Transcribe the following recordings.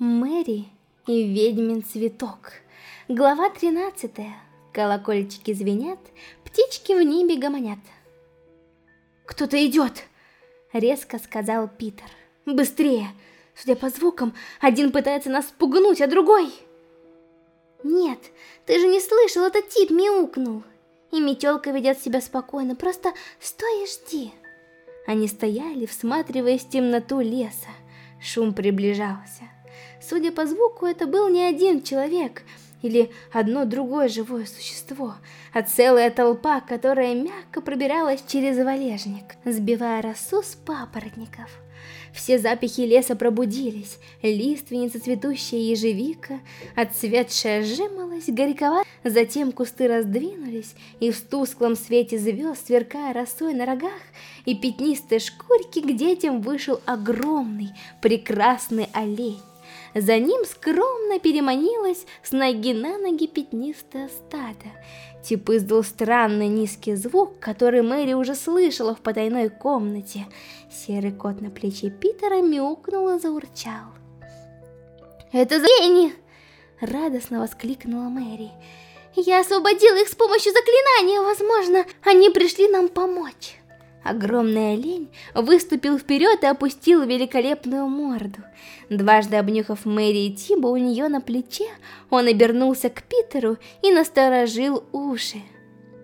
Мэри и ведьмин цветок. Глава 13. Колокольчики звенят, птички в небе гомонят. «Кто-то идет!» — резко сказал Питер. «Быстрее! Судя по звукам, один пытается нас спугнуть, а другой...» «Нет, ты же не слышал, этот тип мяукнул!» И метелка ведет себя спокойно, просто стой и жди. Они стояли, всматриваясь в темноту леса. Шум приближался. Судя по звуку, это был не один человек или одно другое живое существо, а целая толпа, которая мягко пробиралась через валежник, сбивая росу с папоротников. Все запахи леса пробудились, лиственница, цветущая ежевика, отцветшая сжималась, горьковато. Затем кусты раздвинулись, и в тусклом свете звезд, сверкая росой на рогах и пятнистой шкурке, к детям вышел огромный, прекрасный олень. За ним скромно переманилась с ноги на ноги пятнистое стадо. Тип издал странный низкий звук, который Мэри уже слышала в потайной комнате. Серый кот на плече Питера мяукнул и заурчал. «Это Зенни!» — радостно воскликнула Мэри. «Я освободила их с помощью заклинания, возможно, они пришли нам помочь!» Огромный олень выступил вперед и опустил великолепную морду. Дважды обнюхав Мэри и Тиба у нее на плече, он обернулся к Питеру и насторожил уши.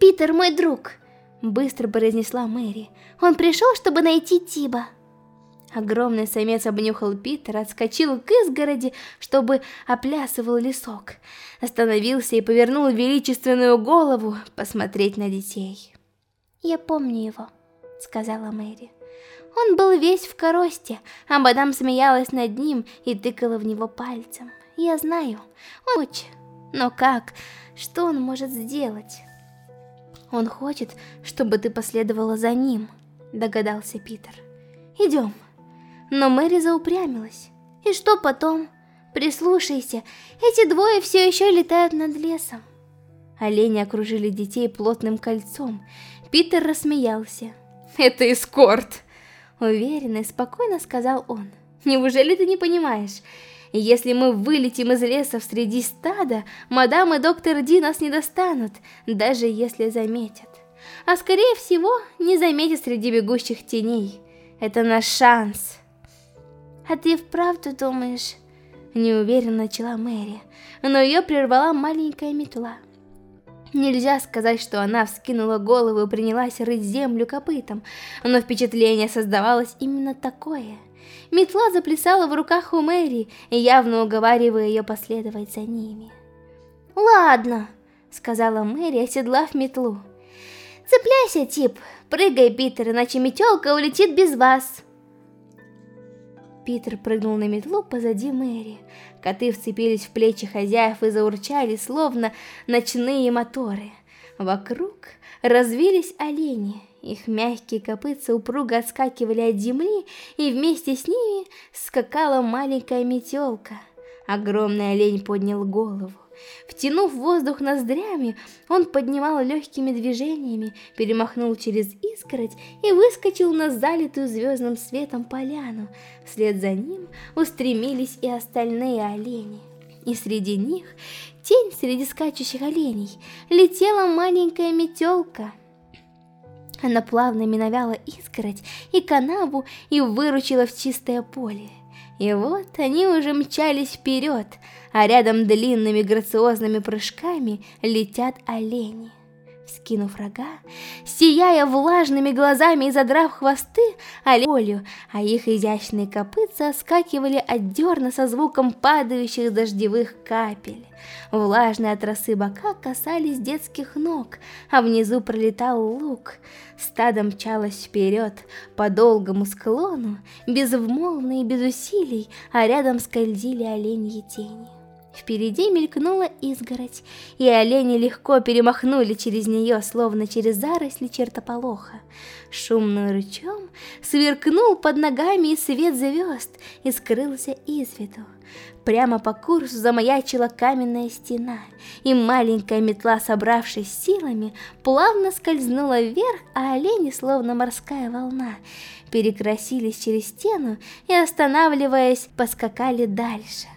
«Питер мой друг!» – быстро произнесла Мэри. «Он пришел, чтобы найти Тиба!» Огромный самец обнюхал Питера, отскочил к изгороди, чтобы оплясывал лесок. Остановился и повернул величественную голову посмотреть на детей. «Я помню его», сказала Мэри. Он был весь в коросте, а мадам смеялась над ним и тыкала в него пальцем. Я знаю, он хочет. Но как? Что он может сделать? Он хочет, чтобы ты последовала за ним, догадался Питер. Идем. Но Мэри заупрямилась. И что потом? Прислушайся, эти двое все еще летают над лесом. Олени окружили детей плотным кольцом. Питер рассмеялся. Это эскорт. Уверенно и спокойно сказал он. Неужели ты не понимаешь? Если мы вылетим из леса в среди стада, мадам и доктор Ди нас не достанут, даже если заметят. А скорее всего, не заметят среди бегущих теней. Это наш шанс. А ты вправду думаешь? Неуверенно начала Мэри, но ее прервала маленькая метла. Нельзя сказать, что она вскинула голову и принялась рыть землю копытом, но впечатление создавалось именно такое. Метла заплясала в руках у Мэри, явно уговаривая ее последовать за ними. «Ладно», — сказала Мэри, оседлав метлу. «Цепляйся, тип, прыгай, Питер, иначе метелка улетит без вас». Питер прыгнул на метлу позади Мэри. Коты вцепились в плечи хозяев и заурчали, словно ночные моторы. Вокруг развились олени. Их мягкие копытца упруго отскакивали от земли, и вместе с ними скакала маленькая метелка. Огромный олень поднял голову. Втянув воздух ноздрями, он поднимал легкими движениями, перемахнул через изгородь и выскочил на залитую звездным светом поляну. Вслед за ним устремились и остальные олени. И среди них, тень среди скачущих оленей, летела маленькая метелка. Она плавно миновала изгородь и канаву и выручила в чистое поле. И вот они уже мчались вперед, а рядом длинными грациозными прыжками летят олени. Вскинув рога, сияя влажными глазами и задрав хвосты оленю, а их изящные копытца скакивали от дерна со звуком падающих дождевых капель. Влажные от бока касались детских ног, а внизу пролетал лук. Стадо мчалось вперед по долгому склону, безвмолвно и без усилий, а рядом скользили оленьи тени. Впереди мелькнула изгородь, и олени легко перемахнули через нее, словно через заросли чертополоха. Шумным рычом сверкнул под ногами и свет звезд, и скрылся из виду. Прямо по курсу замаячила каменная стена, и маленькая метла, собравшись силами, плавно скользнула вверх, а олени, словно морская волна, перекрасились через стену и, останавливаясь, поскакали дальше.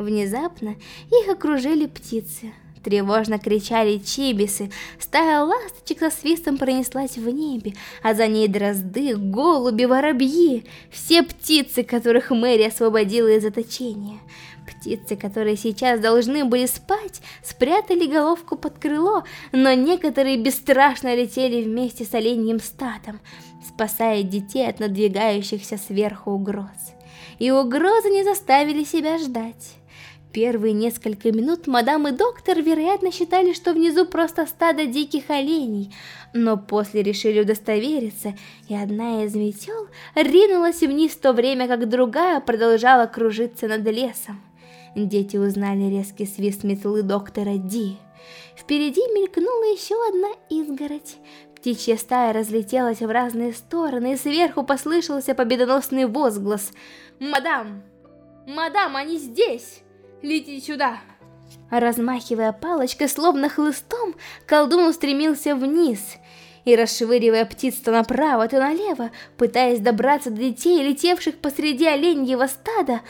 Внезапно их окружили птицы. Тревожно кричали чибисы, стая ласточек со свистом пронеслась в небе, а за ней дрозды, голуби, воробьи, все птицы, которых Мэри освободила из заточения. Птицы, которые сейчас должны были спать, спрятали головку под крыло, но некоторые бесстрашно летели вместе с оленьим статом, спасая детей от надвигающихся сверху угроз. И угрозы не заставили себя ждать. Первые несколько минут мадам и доктор, вероятно, считали, что внизу просто стадо диких оленей, но после решили удостовериться, и одна из метел ринулась вниз в то время, как другая продолжала кружиться над лесом. Дети узнали резкий свист метлы доктора Ди. Впереди мелькнула еще одна изгородь. Птичья стая разлетелась в разные стороны, и сверху послышался победоносный возглас. «Мадам! Мадам, они здесь!» Летите сюда!» Размахивая палочкой, словно хлыстом, колдун устремился вниз и, расшвыривая птиц то направо, то налево, пытаясь добраться до детей, летевших посреди оленьего стада,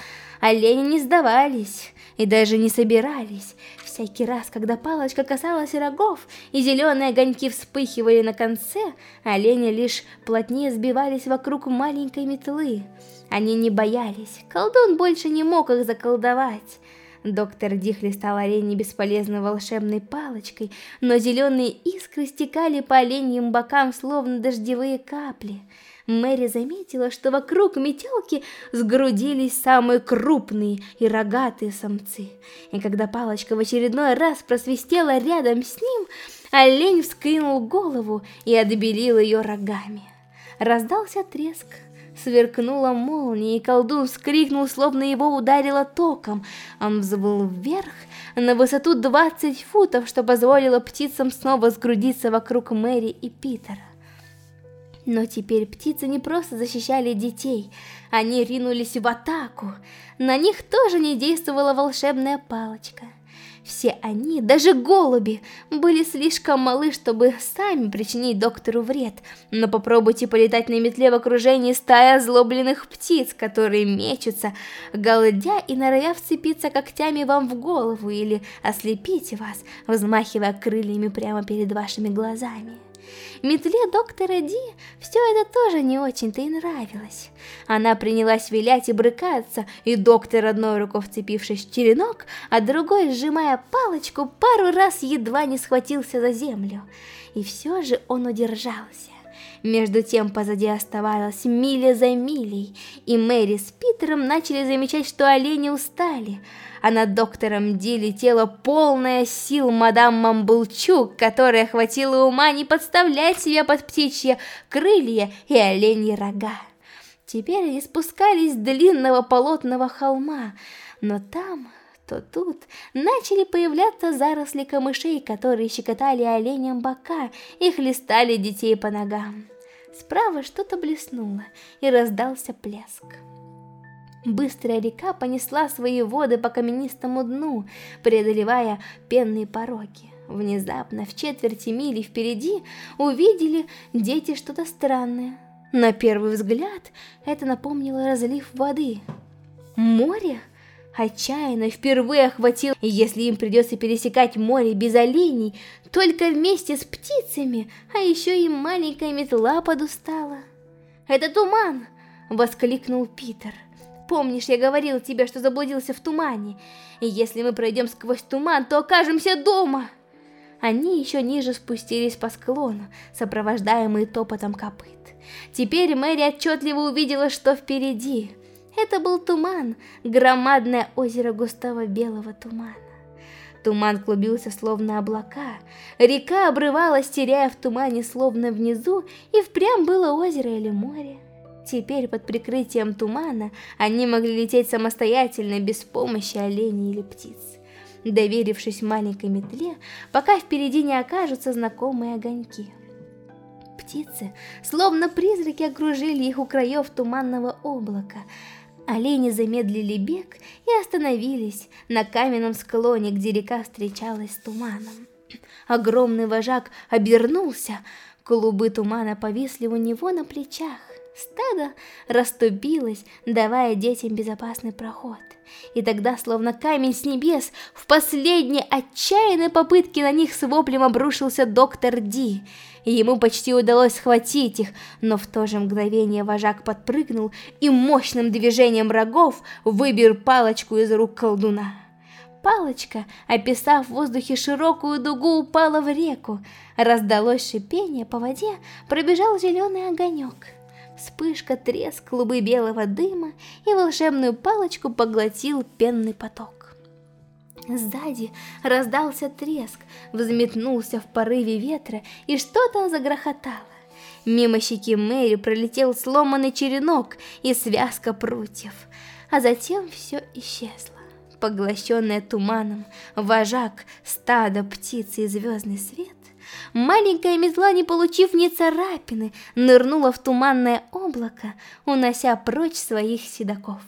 олени не сдавались и даже не собирались. Всякий раз, когда палочка касалась рогов, и зеленые огоньки вспыхивали на конце, олени лишь плотнее сбивались вокруг маленькой метлы. Они не боялись, колдун больше не мог их заколдовать. Доктор Дихли стал оленей бесполезной волшебной палочкой, но зеленые искры стекали по оленьим бокам, словно дождевые капли. Мэри заметила, что вокруг метелки сгрудились самые крупные и рогатые самцы. И когда палочка в очередной раз просвистела рядом с ним, олень вскинул голову и отбелил ее рогами. Раздался треск. Сверкнула молния, и колдун вскрикнул, словно его ударило током. Он взвыл вверх на высоту 20 футов, что позволило птицам снова сгрудиться вокруг Мэри и Питера. Но теперь птицы не просто защищали детей, они ринулись в атаку. На них тоже не действовала волшебная палочка. Все они, даже голуби, были слишком малы, чтобы сами причинить доктору вред. Но попробуйте полетать на метле в окружении стаи озлобленных птиц, которые мечутся, голодя и норовя вцепиться когтями вам в голову или ослепить вас, взмахивая крыльями прямо перед вашими глазами. Метле доктора Ди все это тоже не очень-то и нравилось. Она принялась вилять и брыкаться, и доктор одной рукой вцепившись в черенок, а другой, сжимая палочку, пару раз едва не схватился за землю. И все же он удержался. Между тем позади оставалось миля за милей, и Мэри с Питером начали замечать, что олени устали, а над доктором Ди летела полная сил мадам Мамбулчук, которая хватила ума не подставлять себя под птичьи крылья и оленьи рога. Теперь они спускались с длинного полотного холма, но там то тут начали появляться заросли камышей, которые щекотали оленям бока и хлестали детей по ногам. Справа что-то блеснуло, и раздался плеск. Быстрая река понесла свои воды по каменистому дну, преодолевая пенные пороги. Внезапно, в четверти мили впереди, увидели дети что-то странное. На первый взгляд это напомнило разлив воды. Море? Отчаянно впервые охватил, и если им придется пересекать море без оленей, только вместе с птицами, а еще и маленькая метла подустала. «Это туман!» — воскликнул Питер. «Помнишь, я говорил тебе, что заблудился в тумане, и если мы пройдем сквозь туман, то окажемся дома!» Они еще ниже спустились по склону, сопровождаемые топотом копыт. Теперь Мэри отчетливо увидела, что впереди. Это был туман, громадное озеро густого белого тумана. Туман клубился словно облака, река обрывалась, теряя в тумане словно внизу, и впрямь было озеро или море. Теперь под прикрытием тумана они могли лететь самостоятельно, без помощи оленей или птиц, доверившись маленькой метле, пока впереди не окажутся знакомые огоньки. Птицы, словно призраки, окружили их у краев туманного облака, Олени замедлили бег и остановились на каменном склоне, где река встречалась с туманом. Огромный вожак обернулся, клубы тумана повисли у него на плечах. Стадо расступилось, давая детям безопасный проход. И тогда, словно камень с небес, в последней отчаянной попытке на них с воплем обрушился доктор Ди. Ему почти удалось схватить их, но в то же мгновение вожак подпрыгнул и мощным движением рогов выбил палочку из рук колдуна. Палочка, описав в воздухе широкую дугу, упала в реку. Раздалось шипение по воде, пробежал зеленый огонек. Вспышка, треск, клубы белого дыма, и волшебную палочку поглотил пенный поток. Сзади раздался треск, взметнулся в порыве ветра, и что-то загрохотало. Мимо щеки Мэри пролетел сломанный черенок и связка прутьев, а затем все исчезло поглощенная туманом, вожак, стадо, птицы и звездный свет, маленькая метла, не получив ни царапины, нырнула в туманное облако, унося прочь своих седаков.